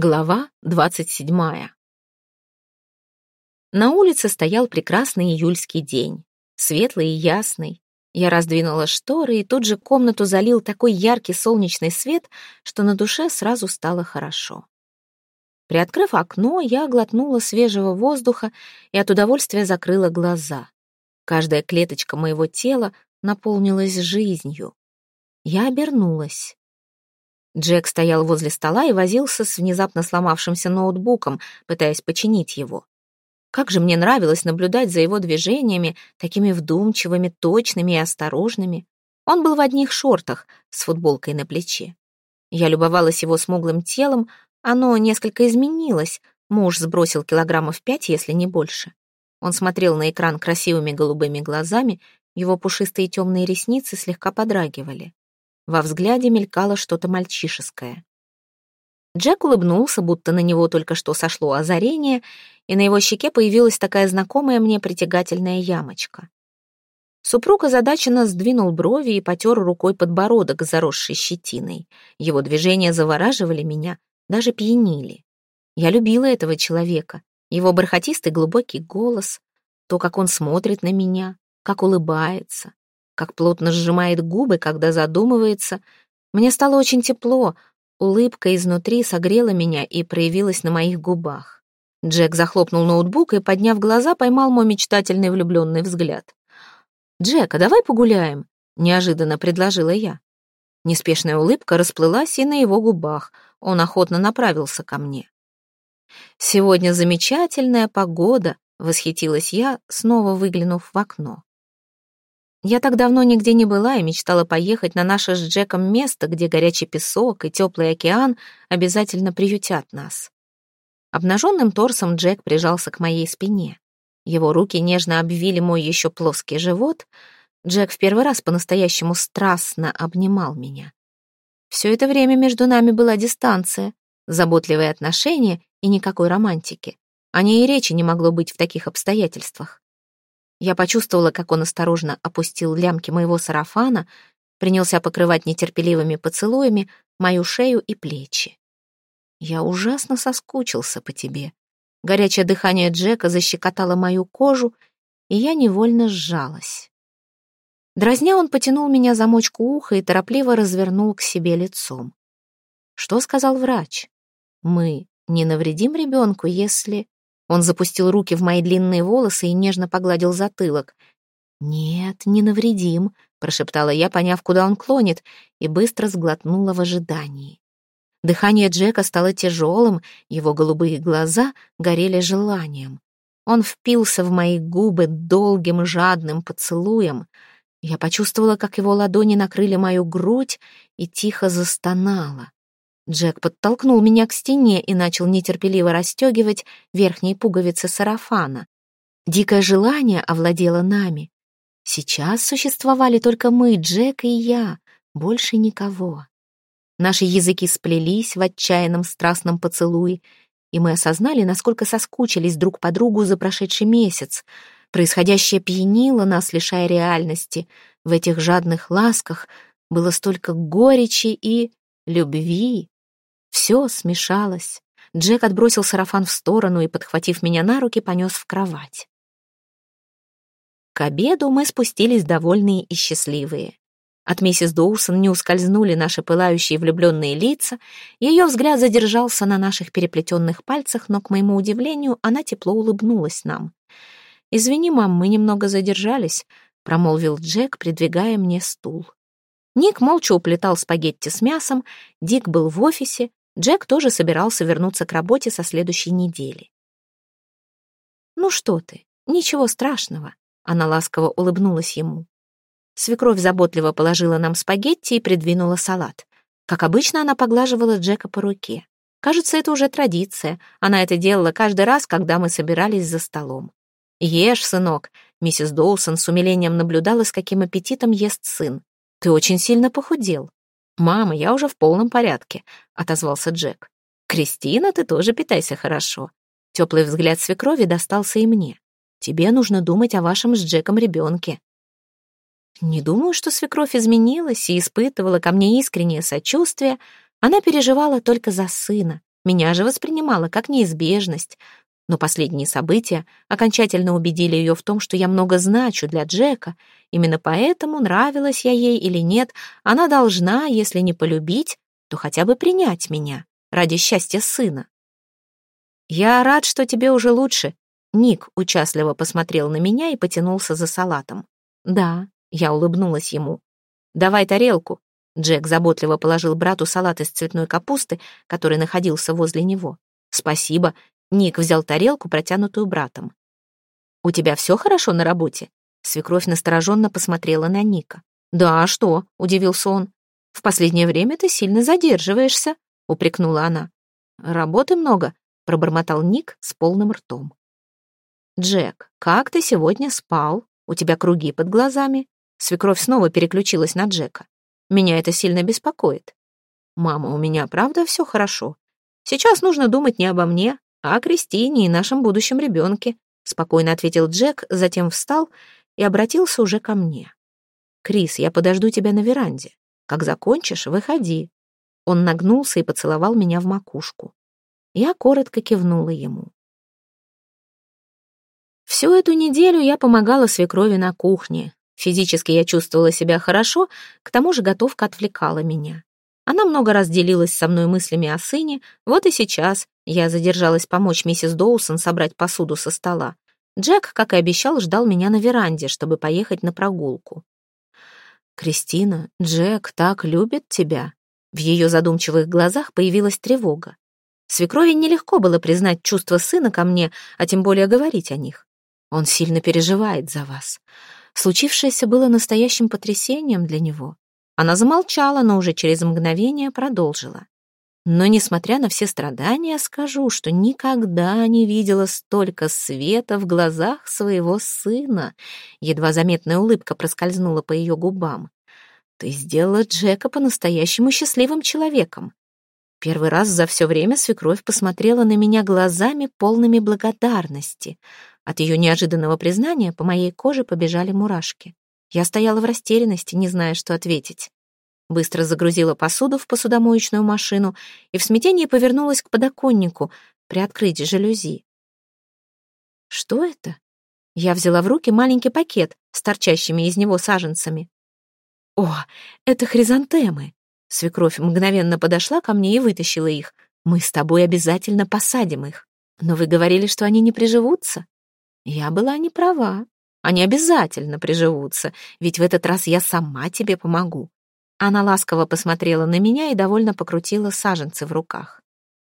Глава двадцать седьмая. На улице стоял прекрасный июльский день, светлый и ясный. Я раздвинула шторы, и тут же комнату залил такой яркий солнечный свет, что на душе сразу стало хорошо. Приоткрыв окно, я глотнула свежего воздуха и от удовольствия закрыла глаза. Каждая клеточка моего тела наполнилась жизнью. Я обернулась. Джек стоял возле стола и возился с внезапно сломавшимся ноутбуком, пытаясь починить его. Как же мне нравилось наблюдать за его движениями, такими вдумчивыми, точными и осторожными. Он был в одних шортах, с футболкой на плече. Я любовалась его смуглым телом, оно несколько изменилось, муж сбросил килограммов пять, если не больше. Он смотрел на экран красивыми голубыми глазами, его пушистые темные ресницы слегка подрагивали. Во взгляде мелькало что-то мальчишеское. Джек улыбнулся, будто на него только что сошло озарение, и на его щеке появилась такая знакомая мне притягательная ямочка. Супруг озадаченно сдвинул брови и потер рукой подбородок, заросший щетиной. Его движения завораживали меня, даже пьянили. Я любила этого человека, его бархатистый глубокий голос, то, как он смотрит на меня, как улыбается как плотно сжимает губы, когда задумывается. Мне стало очень тепло, улыбка изнутри согрела меня и проявилась на моих губах. Джек захлопнул ноутбук и, подняв глаза, поймал мой мечтательный влюбленный взгляд. «Джек, а давай погуляем?» — неожиданно предложила я. Неспешная улыбка расплылась и на его губах. Он охотно направился ко мне. «Сегодня замечательная погода», — восхитилась я, снова выглянув в окно. Я так давно нигде не была и мечтала поехать на наше с Джеком место, где горячий песок и теплый океан обязательно приютят нас. Обнаженным торсом Джек прижался к моей спине. Его руки нежно обвили мой еще плоский живот. Джек в первый раз по-настоящему страстно обнимал меня. Все это время между нами была дистанция, заботливые отношения и никакой романтики. О ней и речи не могло быть в таких обстоятельствах. Я почувствовала, как он осторожно опустил лямки моего сарафана, принялся покрывать нетерпеливыми поцелуями мою шею и плечи. Я ужасно соскучился по тебе. Горячее дыхание Джека защекотало мою кожу, и я невольно сжалась. Дразня он потянул меня за мочку уха и торопливо развернул к себе лицом. Что сказал врач? Мы не навредим ребенку, если... Он запустил руки в мои длинные волосы и нежно погладил затылок. «Нет, не навредим», — прошептала я, поняв, куда он клонит, и быстро сглотнула в ожидании. Дыхание Джека стало тяжелым, его голубые глаза горели желанием. Он впился в мои губы долгим жадным поцелуем. Я почувствовала, как его ладони накрыли мою грудь и тихо застонала. Джек подтолкнул меня к стене и начал нетерпеливо расстегивать верхние пуговицы сарафана. Дикое желание овладело нами. Сейчас существовали только мы, Джек и я, больше никого. Наши языки сплелись в отчаянном страстном поцелуе, и мы осознали, насколько соскучились друг по другу за прошедший месяц. Происходящее пьянило нас, лишая реальности. В этих жадных ласках было столько горечи и любви. Все смешалось. Джек отбросил сарафан в сторону и, подхватив меня на руки, понес в кровать. К обеду мы спустились довольные и счастливые. От миссис Доусон не ускользнули наши пылающие влюбленные лица, ее взгляд задержался на наших переплетенных пальцах, но, к моему удивлению, она тепло улыбнулась нам. «Извини, мам, мы немного задержались», — промолвил Джек, придвигая мне стул. Ник молча уплетал спагетти с мясом, Дик был в офисе, Джек тоже собирался вернуться к работе со следующей недели. «Ну что ты, ничего страшного», — она ласково улыбнулась ему. Свекровь заботливо положила нам спагетти и придвинула салат. Как обычно, она поглаживала Джека по руке. Кажется, это уже традиция. Она это делала каждый раз, когда мы собирались за столом. «Ешь, сынок», — миссис Доусон с умилением наблюдала, с каким аппетитом ест сын. «Ты очень сильно похудел». «Мама, я уже в полном порядке», — отозвался Джек. «Кристина, ты тоже питайся хорошо». Теплый взгляд свекрови достался и мне. «Тебе нужно думать о вашем с Джеком ребенке». Не думаю, что свекровь изменилась и испытывала ко мне искреннее сочувствие. Она переживала только за сына, Меня же воспринимала как неизбежность. Но последние события окончательно убедили ее в том, что я много значу для Джека. Именно поэтому, нравилась я ей или нет, она должна, если не полюбить, то хотя бы принять меня ради счастья сына. «Я рад, что тебе уже лучше», Ник участливо посмотрел на меня и потянулся за салатом. «Да», — я улыбнулась ему. «Давай тарелку». Джек заботливо положил брату салат из цветной капусты, который находился возле него. «Спасибо». Ник взял тарелку, протянутую братом. «У тебя все хорошо на работе?» Свекровь настороженно посмотрела на Ника. «Да, а что?» — удивился он. «В последнее время ты сильно задерживаешься», — упрекнула она. «Работы много», — пробормотал Ник с полным ртом. «Джек, как ты сегодня спал? У тебя круги под глазами?» Свекровь снова переключилась на Джека. «Меня это сильно беспокоит. Мама, у меня правда все хорошо. Сейчас нужно думать не обо мне, о Кристине и нашем будущем ребенке», спокойно ответил Джек, затем встал и обратился уже ко мне. «Крис, я подожду тебя на веранде. Как закончишь, выходи». Он нагнулся и поцеловал меня в макушку. Я коротко кивнула ему. Всю эту неделю я помогала свекрови на кухне. Физически я чувствовала себя хорошо, к тому же готовка отвлекала меня. Она много раз делилась со мной мыслями о сыне, вот и сейчас я задержалась помочь миссис Доусон собрать посуду со стола. Джек, как и обещал, ждал меня на веранде, чтобы поехать на прогулку. «Кристина, Джек так любит тебя». В ее задумчивых глазах появилась тревога. Свекрови нелегко было признать чувства сына ко мне, а тем более говорить о них. Он сильно переживает за вас. Случившееся было настоящим потрясением для него. Она замолчала, но уже через мгновение продолжила. Но, несмотря на все страдания, скажу, что никогда не видела столько света в глазах своего сына. Едва заметная улыбка проскользнула по ее губам. Ты сделала Джека по-настоящему счастливым человеком. Первый раз за все время свекровь посмотрела на меня глазами, полными благодарности. От ее неожиданного признания по моей коже побежали мурашки. Я стояла в растерянности, не зная, что ответить. Быстро загрузила посуду в посудомоечную машину и в смятении повернулась к подоконнику, приоткрыть жалюзи. Что это? Я взяла в руки маленький пакет с торчащими из него саженцами. О, это хризантемы. Свекровь мгновенно подошла ко мне и вытащила их. Мы с тобой обязательно посадим их. Но вы говорили, что они не приживутся. Я была не права. Они обязательно приживутся, ведь в этот раз я сама тебе помогу. Она ласково посмотрела на меня и довольно покрутила саженцы в руках.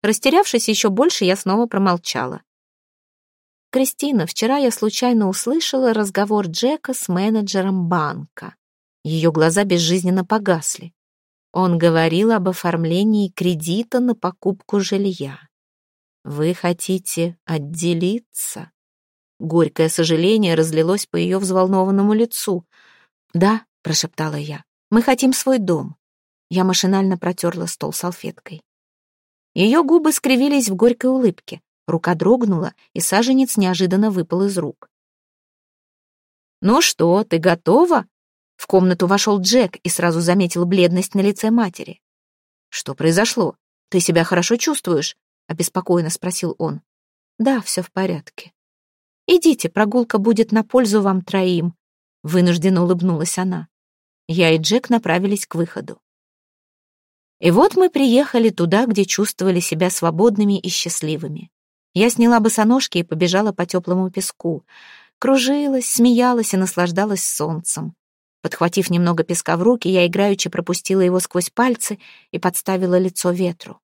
Растерявшись еще больше, я снова промолчала. «Кристина, вчера я случайно услышала разговор Джека с менеджером банка. Ее глаза безжизненно погасли. Он говорил об оформлении кредита на покупку жилья. Вы хотите отделиться?» Горькое сожаление разлилось по ее взволнованному лицу. «Да», — прошептала я, — «мы хотим свой дом». Я машинально протерла стол салфеткой. Ее губы скривились в горькой улыбке. Рука дрогнула, и саженец неожиданно выпал из рук. «Ну что, ты готова?» В комнату вошел Джек и сразу заметил бледность на лице матери. «Что произошло? Ты себя хорошо чувствуешь?» — обеспокоенно спросил он. «Да, все в порядке». «Идите, прогулка будет на пользу вам троим», — вынужденно улыбнулась она. Я и Джек направились к выходу. И вот мы приехали туда, где чувствовали себя свободными и счастливыми. Я сняла босоножки и побежала по теплому песку. Кружилась, смеялась и наслаждалась солнцем. Подхватив немного песка в руки, я играючи пропустила его сквозь пальцы и подставила лицо ветру.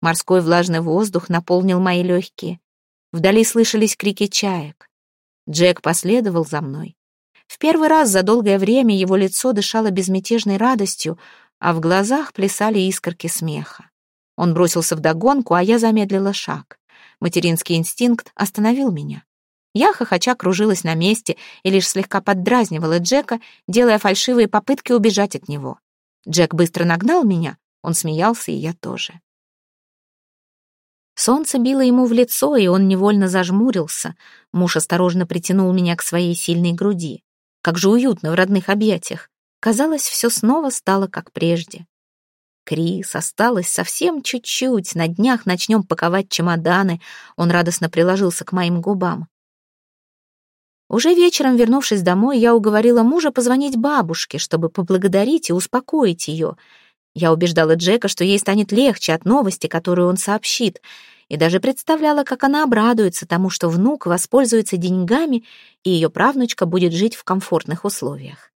Морской влажный воздух наполнил мои легкие. Вдали слышались крики чаек. Джек последовал за мной. В первый раз за долгое время его лицо дышало безмятежной радостью, а в глазах плясали искорки смеха. Он бросился вдогонку, а я замедлила шаг. Материнский инстинкт остановил меня. Я хохоча кружилась на месте и лишь слегка поддразнивала Джека, делая фальшивые попытки убежать от него. Джек быстро нагнал меня, он смеялся, и я тоже. Солнце било ему в лицо, и он невольно зажмурился. Муж осторожно притянул меня к своей сильной груди. Как же уютно в родных объятиях. Казалось, все снова стало как прежде. Крис, осталось совсем чуть-чуть, на днях начнем паковать чемоданы. Он радостно приложился к моим губам. Уже вечером, вернувшись домой, я уговорила мужа позвонить бабушке, чтобы поблагодарить и успокоить ее. Я убеждала Джека, что ей станет легче от новости, которую он сообщит, и даже представляла, как она обрадуется тому, что внук воспользуется деньгами, и ее правнучка будет жить в комфортных условиях.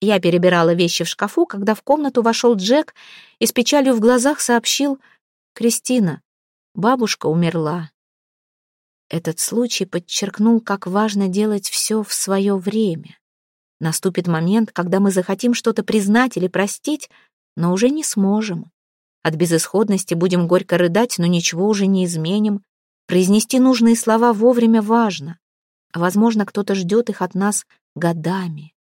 Я перебирала вещи в шкафу, когда в комнату вошел Джек и с печалью в глазах сообщил «Кристина, бабушка умерла». Этот случай подчеркнул, как важно делать все в свое время. Наступит момент, когда мы захотим что-то признать или простить, но уже не сможем. От безысходности будем горько рыдать, но ничего уже не изменим. Произнести нужные слова вовремя важно. Возможно, кто-то ждет их от нас годами.